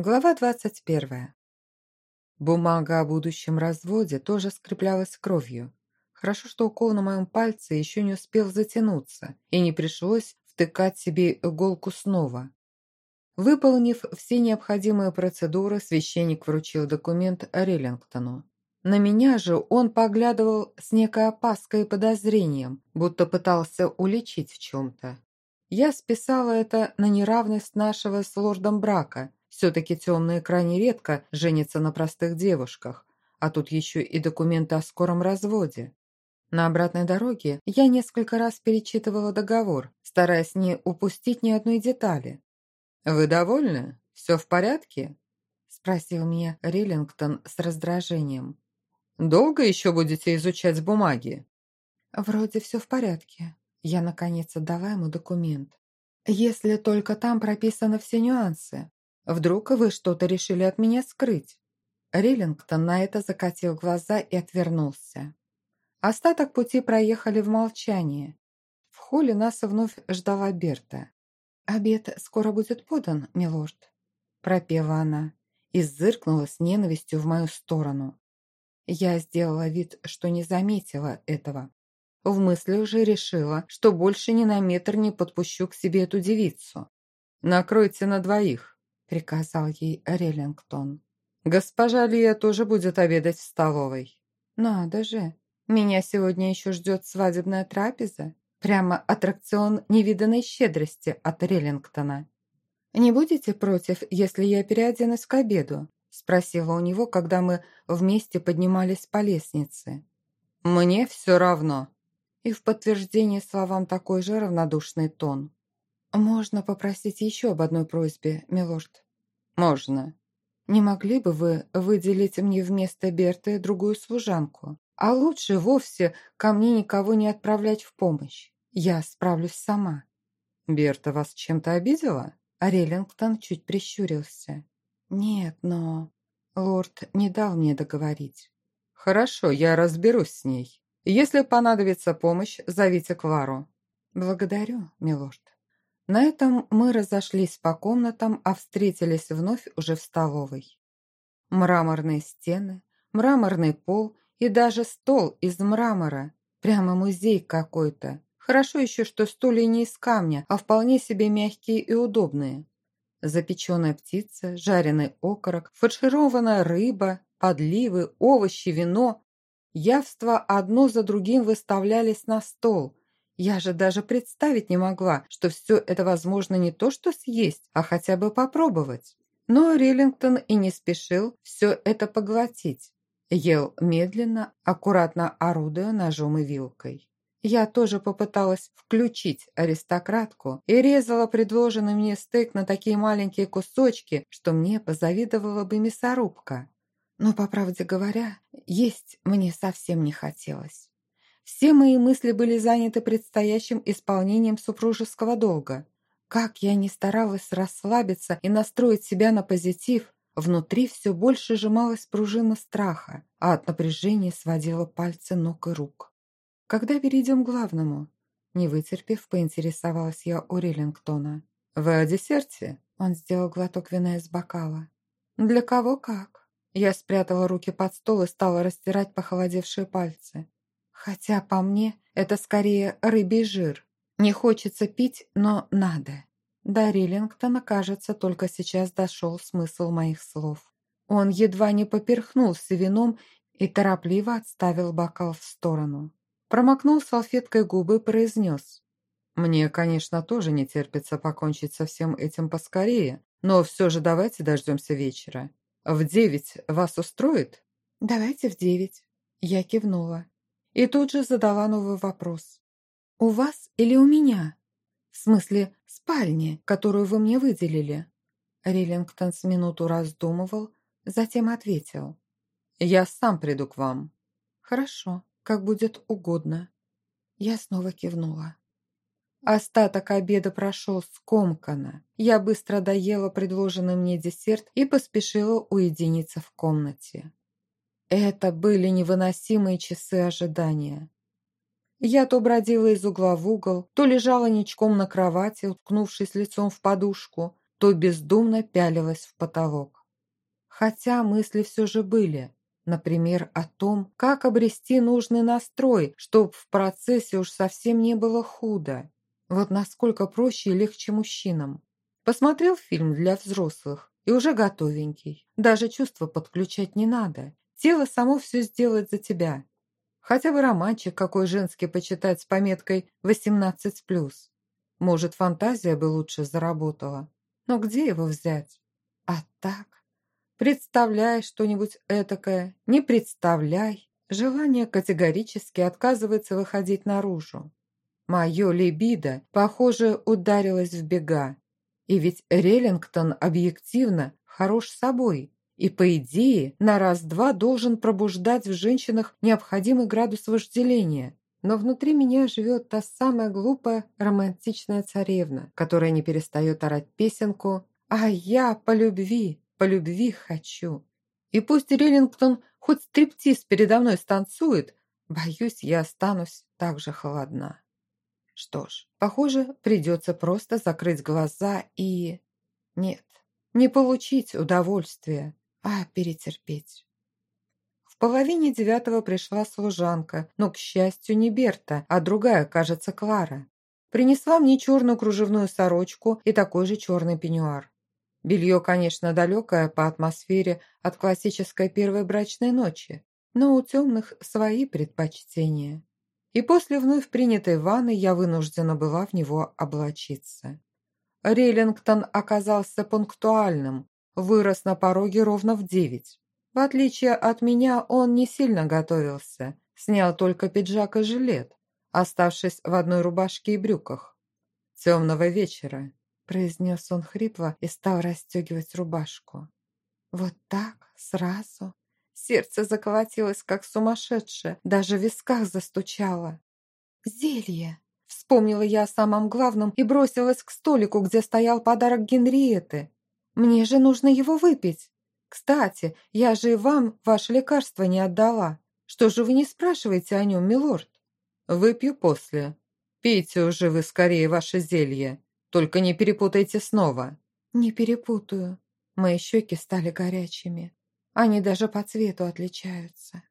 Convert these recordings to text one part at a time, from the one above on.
Глава двадцать первая. Бумага о будущем разводе тоже скреплялась кровью. Хорошо, что укол на моем пальце еще не успел затянуться, и не пришлось втыкать себе иголку снова. Выполнив все необходимые процедуры, священник вручил документ Реллингтону. На меня же он поглядывал с некой опаской и подозрением, будто пытался уличить в чем-то. Я списала это на неравность нашего с лордом брака. Все-таки темные крайне редко женятся на простых девушках, а тут еще и документы о скором разводе. На обратной дороге я несколько раз перечитывала договор, стараясь не упустить ни одной детали. «Вы довольны? Все в порядке?» – спросил меня Риллингтон с раздражением. «Долго еще будете изучать бумаги?» «Вроде все в порядке», я, наконец, отдала ему документ. «Если только там прописаны все нюансы. Вдруг вы что-то решили от меня скрыть?» Риллингтон на это закатил глаза и отвернулся. Остаток пути проехали в молчании. В холле нас вновь ждала Берта. «Обед скоро будет подан, милорд», – пропела она и зыркнула с ненавистью в мою сторону. Я сделала вид, что не заметила этого. В мыслях же решила, что больше ни на метр не подпущу к себе эту девицу. «Накройте на двоих», — приказал ей Реллингтон. «Госпожа Лия тоже будет обедать в столовой». «Надо же, меня сегодня еще ждет свадебная трапеза. Прямо аттракцион невиданной щедрости от Реллингтона». «Не будете против, если я переоденусь к обеду?» – спросила у него, когда мы вместе поднимались по лестнице. «Мне все равно», и в подтверждение словам такой же равнодушный тон. «Можно попросить еще об одной просьбе, милорд?» «Можно». «Не могли бы вы выделить мне вместо Берты другую служанку? А лучше вовсе ко мне никого не отправлять в помощь. Я справлюсь сама». «Берта вас чем-то обидела?» Реллингтон чуть прищурился. «Нет, но...» Лорд не дал мне договорить. «Хорошо, я разберусь с ней. Если понадобится помощь, зовите Клару». «Благодарю, милорд». На этом мы разошлись по комнатам, а встретились вновь уже в столовой. Мраморные стены, мраморный пол и даже стол из мрамора. Прямо музей какой-то. Хорошо еще, что стулья не из камня, а вполне себе мягкие и удобные. Запеченная птица, жареный окорок, фаршированная рыба, подливы, овощи, вино Явства одно за другим выставлялись на стол. Я же даже представить не могла, что все это возможно не то что съесть, а хотя бы попробовать. Но Риллингтон и не спешил все это поглотить. Ел медленно, аккуратно орудуя ножом и вилкой. Я тоже попыталась включить аристократку и резала предложенный мне стейк на такие маленькие кусочки, что мне позавидовала бы мясорубка. Но, по правде говоря, есть мне совсем не хотелось. Все мои мысли были заняты предстоящим исполнением супружеского долга. Как я ни старалась расслабиться и настроить себя на позитив, внутри все больше сжималась пружина страха, а от напряжения сводила пальцы ног и рук. «Когда перейдем к главному?» Не вытерпев, поинтересовалась я у Риллингтона. «Вы о десерте?» Он сделал глоток вина из бокала. «Для кого как?» Я спрятала руки под стол и стала растирать похолодевшие пальцы. Хотя, по мне, это скорее рыбий жир. Не хочется пить, но надо. До Риллингтона, кажется, только сейчас дошел смысл моих слов. Он едва не поперхнулся вином и торопливо отставил бокал в сторону. Промокнул салфеткой губы и произнес. «Мне, конечно, тоже не терпится покончить со всем этим поскорее, но все же давайте дождемся вечера. «В девять вас устроит?» «Давайте в девять». Я кивнула. И тут же задала новый вопрос. «У вас или у меня?» «В смысле, спальни, которую вы мне выделили?» Риллингтон с минуту раздумывал, затем ответил. «Я сам приду к вам». «Хорошо, как будет угодно». Я снова кивнула. Остаток обеда прошел скомканно. Я быстро доела предложенный мне десерт и поспешила уединиться в комнате. Это были невыносимые часы ожидания. Я то бродила из угла в угол, то лежала ничком на кровати, уткнувшись лицом в подушку, то бездумно пялилась в потолок. Хотя мысли все же были, например, о том, как обрести нужный настрой, чтобы в процессе уж совсем не было худо. Вот насколько проще и легче мужчинам. Посмотрел фильм для взрослых и уже готовенький. Даже чувства подключать не надо. Тело само все сделает за тебя. Хотя бы романчик какой женский почитать с пометкой «18+.» Может, фантазия бы лучше заработала. Но где его взять? А так? Представляй что-нибудь этакое, не представляй. Желание категорически отказывается выходить наружу. Мое либидо, похоже, ударилось в бега. И ведь Реллингтон объективно хорош собой и, по идее, на раз-два должен пробуждать в женщинах необходимый градус вожделения. Но внутри меня живет та самая глупая романтичная царевна, которая не перестает орать песенку «А я по любви, по любви хочу». И пусть Реллингтон хоть стриптиз передо мной станцует, боюсь, я останусь так же холодна. Что ж, похоже, придется просто закрыть глаза и... Нет, не получить удовольствия, а перетерпеть. В половине девятого пришла служанка, но, к счастью, не Берта, а другая, кажется, Клара. Принесла мне черную кружевную сорочку и такой же черный пеньюар. Белье, конечно, далекое по атмосфере от классической первой брачной ночи, но у темных свои предпочтения и после вновь принятой ванны я вынуждена была в него облачиться. Рейлингтон оказался пунктуальным, вырос на пороге ровно в девять. В отличие от меня, он не сильно готовился, снял только пиджак и жилет, оставшись в одной рубашке и брюках. «Темного вечера», – произнес он хрипло и стал расстегивать рубашку. «Вот так, сразу?» Сердце заколотилось, как сумасшедшее, даже в висках застучало. «Зелье!» Вспомнила я о самом главном и бросилась к столику, где стоял подарок Генриеты. «Мне же нужно его выпить. Кстати, я же и вам ваше лекарство не отдала. Что же вы не спрашиваете о нем, милорд?» «Выпью после. Пейте уже вы скорее ваше зелье. Только не перепутайте снова». «Не перепутаю». Мои щеки стали горячими. Они даже по цвету отличаются.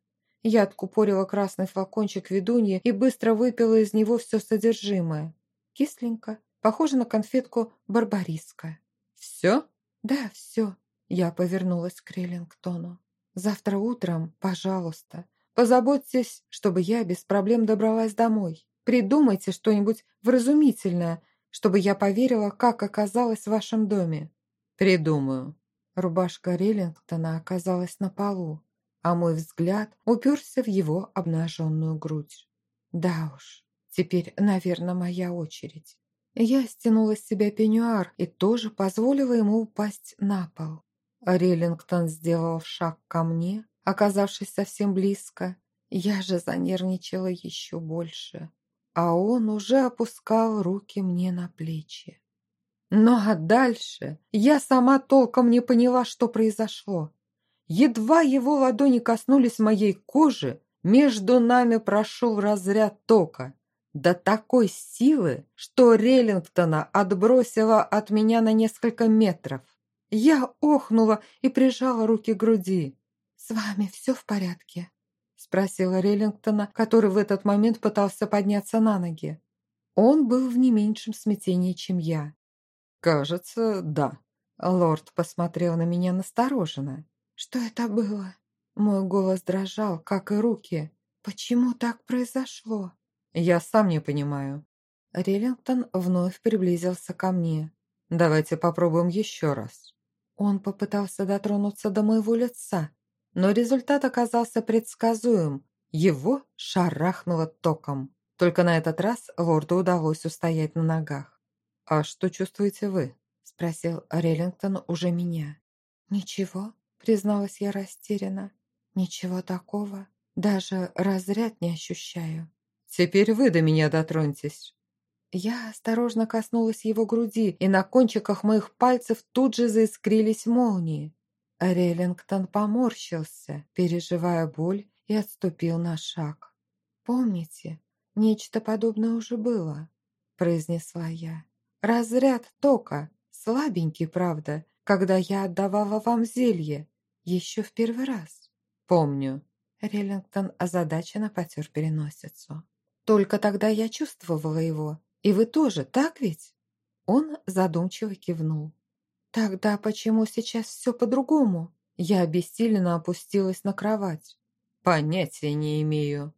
Я откупорила красный флакончик ведуньи и быстро выпила из него все содержимое. Кисленько, похоже на конфетку барбариска. «Все?» «Да, все». Я повернулась к Реллингтону. «Завтра утром, пожалуйста, позаботьтесь, чтобы я без проблем добралась домой. Придумайте что-нибудь вразумительное, чтобы я поверила, как оказалась в вашем доме». «Придумаю», Рубашка Риллингтона оказалась на полу, а мой взгляд уперся в его обнаженную грудь. Да уж, теперь, наверное, моя очередь. Я стянула с себя пеньюар и тоже позволила ему упасть на пол. Риллингтон сделал шаг ко мне, оказавшись совсем близко. Я же занервничала еще больше, а он уже опускал руки мне на плечи. Ну а дальше я сама толком не поняла, что произошло. Едва его ладони коснулись моей кожи, между нами прошел разряд тока. До такой силы, что Реллингтона отбросила от меня на несколько метров. Я охнула и прижала руки к груди. «С вами все в порядке?» спросила Реллингтона, который в этот момент пытался подняться на ноги. Он был в не меньшем смятении, чем я. «Кажется, да». Лорд посмотрел на меня настороженно. «Что это было?» Мой голос дрожал, как и руки. «Почему так произошло?» «Я сам не понимаю». Риллингтон вновь приблизился ко мне. «Давайте попробуем еще раз». Он попытался дотронуться до моего лица, но результат оказался предсказуем. Его шарахнуло током. Только на этот раз лорду удалось устоять на ногах. «А что чувствуете вы?» – спросил Реллингтон уже меня. «Ничего», – призналась я растерянно. «Ничего такого. Даже разряд не ощущаю». «Теперь вы до меня дотроньтесь». Я осторожно коснулась его груди, и на кончиках моих пальцев тут же заискрились молнии. Реллингтон поморщился, переживая боль, и отступил на шаг. «Помните, нечто подобное уже было», – произнесла я. Разряд тока, Слабенький, правда, когда я отдавала вам зелье. Еще в первый раз. Помню. Реллингтон озадаченно потер переносицу. Только тогда я чувствовала его. И вы тоже, так ведь? Он задумчиво кивнул. Тогда почему сейчас все по-другому? Я обессиленно опустилась на кровать. Понятия не имею.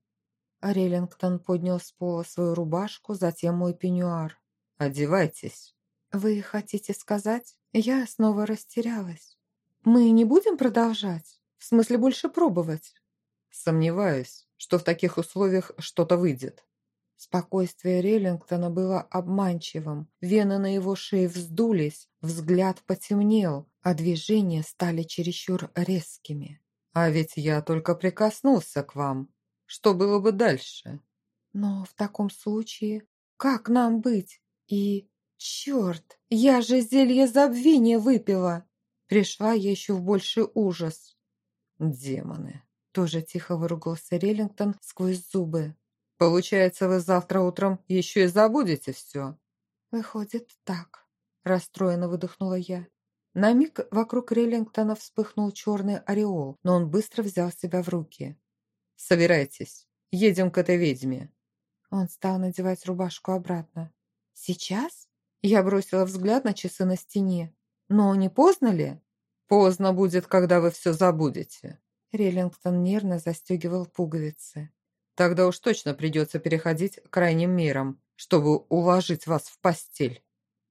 Реллингтон поднял с пола свою рубашку, затем мой пеньюар. «Одевайтесь». «Вы хотите сказать?» Я снова растерялась. «Мы не будем продолжать? В смысле, больше пробовать?» «Сомневаюсь, что в таких условиях что-то выйдет». Спокойствие Реллингтона было обманчивым. Вены на его шее вздулись, взгляд потемнел, а движения стали чересчур резкими. «А ведь я только прикоснулся к вам. Что было бы дальше?» «Но в таком случае, как нам быть? И «Черт, я же зелье забвения выпила!» Пришла я еще в больший ужас. «Демоны!» Тоже тихо выругался Реллингтон сквозь зубы. «Получается, вы завтра утром еще и забудете все?» «Выходит, так», – расстроенно выдохнула я. На миг вокруг Реллингтона вспыхнул черный ореол, но он быстро взял себя в руки. «Собирайтесь, едем к этой ведьме». Он стал надевать рубашку обратно. «Сейчас?» Я бросила взгляд на часы на стене. «Но не поздно ли?» «Поздно будет, когда вы все забудете». Реллингтон нервно застегивал пуговицы. «Тогда уж точно придется переходить к крайним мерам, чтобы уложить вас в постель».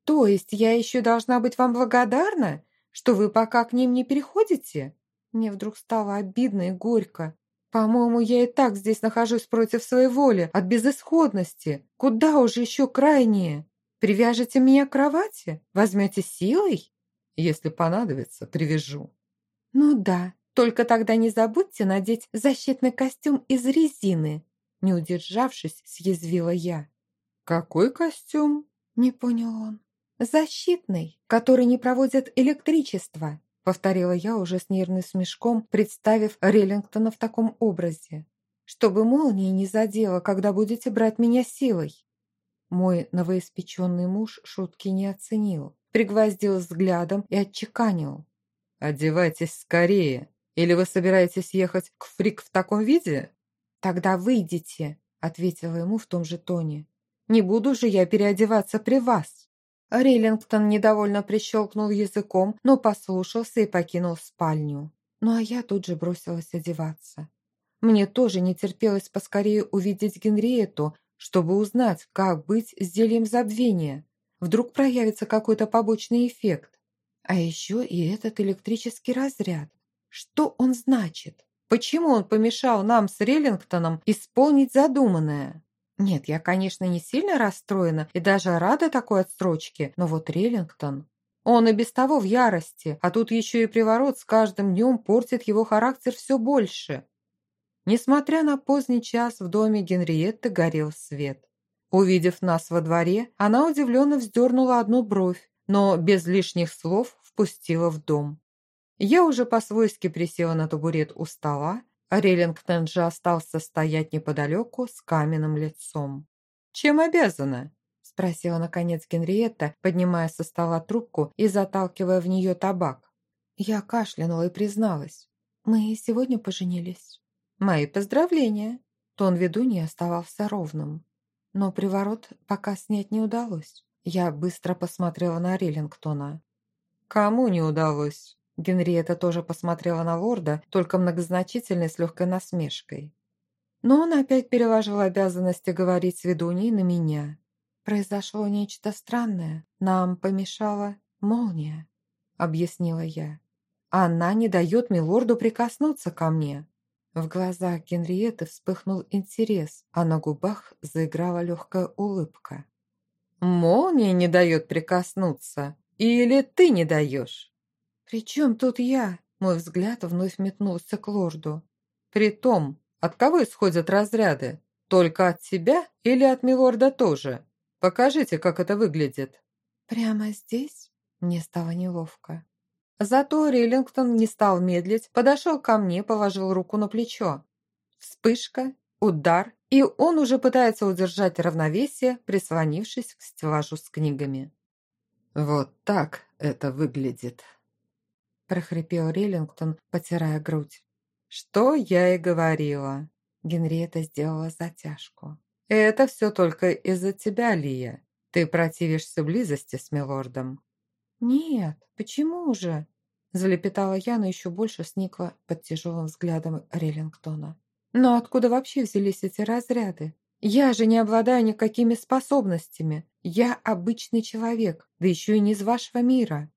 «То есть я еще должна быть вам благодарна, что вы пока к ним не переходите?» Мне вдруг стало обидно и горько. «По-моему, я и так здесь нахожусь против своей воли, от безысходности. Куда уже еще крайнее?» Привяжете меня к кровати? Возьмете силой? Если понадобится, привяжу. Ну да, только тогда не забудьте надеть защитный костюм из резины. Не удержавшись, съязвила я. Какой костюм? Не понял он. Защитный, который не проводит электричество, повторила я уже с нервным смешком, представив Реллингтона в таком образе. Чтобы молния не задела, когда будете брать меня силой. Мой новоиспеченный муж шутки не оценил, пригвоздил взглядом и отчеканил. «Одевайтесь скорее, или вы собираетесь ехать к Фрик в таком виде?» «Тогда выйдите», — ответила ему в том же тоне. «Не буду же я переодеваться при вас». Рейлингтон недовольно прищелкнул языком, но послушался и покинул спальню. Ну а я тут же бросилась одеваться. Мне тоже не терпелось поскорее увидеть Генриету, чтобы узнать, как быть с зельем забвения. Вдруг проявится какой-то побочный эффект. А еще и этот электрический разряд. Что он значит? Почему он помешал нам с Реллингтоном исполнить задуманное? Нет, я, конечно, не сильно расстроена и даже рада такой отсрочке, но вот Реллингтон... Он и без того в ярости, а тут еще и приворот с каждым днем портит его характер все больше. Несмотря на поздний час, в доме Генриетты горел свет. Увидев нас во дворе, она удивленно вздернула одну бровь, но без лишних слов впустила в дом. Я уже по-свойски присела на табурет у стола, а Реллингтон же остался стоять неподалеку с каменным лицом. «Чем обязана?» – спросила наконец Генриетта, поднимая со стола трубку и заталкивая в нее табак. Я кашлянула и призналась. «Мы сегодня поженились». «Мои поздравления!» Тон ведуньи оставался ровным. Но приворот пока снять не удалось. Я быстро посмотрела на Риллингтона. «Кому не удалось?» Генриетта тоже посмотрела на лорда, только многозначительно с легкой насмешкой. Но он опять переложил обязанности говорить с ведуньей на меня. «Произошло нечто странное. Нам помешала молния», — объяснила я. «Она не дает милорду прикоснуться ко мне». В глазах Генриетты вспыхнул интерес, а на губах заиграла легкая улыбка. «Молния не дает прикоснуться? Или ты не даешь?» «При чем тут я?» Мой взгляд вновь метнулся к лорду. «При том, от кого исходят разряды? Только от тебя или от милорда тоже? Покажите, как это выглядит». «Прямо здесь?» Мне стало неловко. Зато Риллингтон не стал медлить, подошел ко мне, положил руку на плечо. Вспышка, удар, и он уже пытается удержать равновесие, прислонившись к стеллажу с книгами. «Вот так это выглядит», – прохрипел Риллингтон, потирая грудь. «Что я и говорила». Генриетта сделала затяжку. «Это все только из-за тебя, Лия. Ты противишься близости с милордом». «Нет, почему же?» Залепетала я, но еще больше сникла под тяжелым взглядом Риллингтона. «Но откуда вообще взялись эти разряды? Я же не обладаю никакими способностями. Я обычный человек, да еще и не из вашего мира».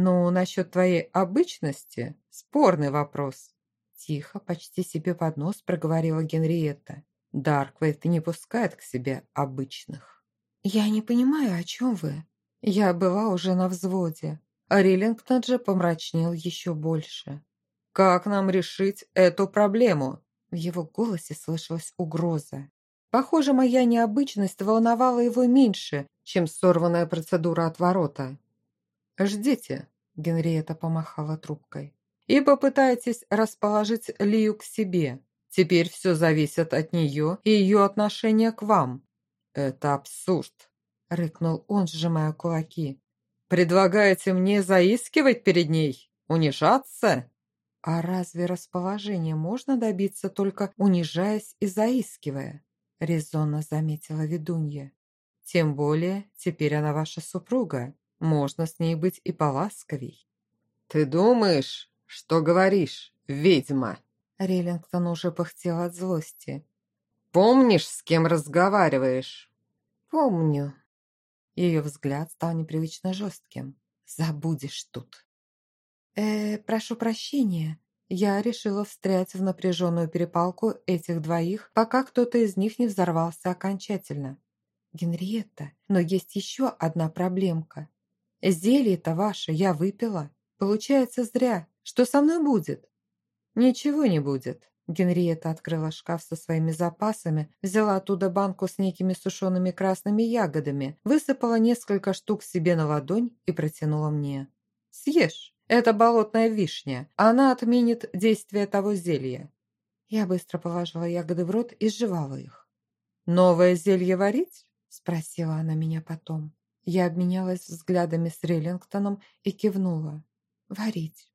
«Ну, насчет твоей обычности спорный вопрос», Тихо, почти себе под нос проговорила Генриетта. Дарквейт не пускает к себе обычных. «Я не понимаю, о чем вы?» Я была уже на взводе, а Риллингтон же помрачнел еще больше. «Как нам решить эту проблему?» В его голосе слышалась угроза. Похоже, моя необычность волновала его меньше, чем сорванная процедура отворота. «Ждите», — Генриетта помахала трубкой и попытайтесь расположить Лию к себе. Теперь все зависит от нее и ее отношения к вам». «Это абсурд», — рыкнул он, сжимая кулаки. «Предлагаете мне заискивать перед ней? Унижаться?» «А разве расположение можно добиться только унижаясь и заискивая?» — резонно заметила ведунья. «Тем более теперь она ваша супруга. Можно с ней быть и поласковей». «Ты думаешь, «Что говоришь, ведьма?» Риллингтон уже пыхтел от злости. «Помнишь, с кем разговариваешь?» «Помню». Ее взгляд стал непривычно жестким. «Забудешь тут». «Э, прошу прощения». Я решила встрять в напряженную перепалку этих двоих, пока кто-то из них не взорвался окончательно. «Генриетта, но есть еще одна проблемка. Зелье-то ваше я выпила. Получается, зря. Что со мной будет?» «Ничего не будет». Генриетта открыла шкаф со своими запасами, взяла оттуда банку с некими сушеными красными ягодами, высыпала несколько штук себе на ладонь и протянула мне. «Съешь. Это болотная вишня. Она отменит действие того зелья». Я быстро положила ягоды в рот и сживала их. «Новое зелье варить?» – спросила она меня потом. Я обменялась взглядами с Риллингтоном и кивнула. «Варить».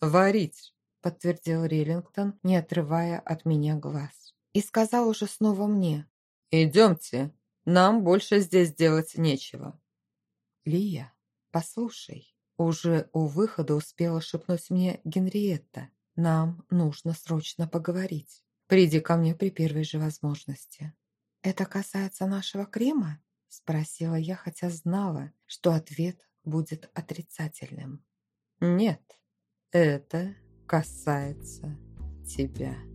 «Варить», – подтвердил Риллингтон, не отрывая от меня глаз. И сказал уже снова мне. «Идемте, нам больше здесь делать нечего». «Лия, послушай». Уже у выхода успела шепнуть мне Генриетта. «Нам нужно срочно поговорить. Приди ко мне при первой же возможности». «Это касается нашего крема?» Спросила я, хотя знала, что ответ будет отрицательным. «Нет», это касается тебя.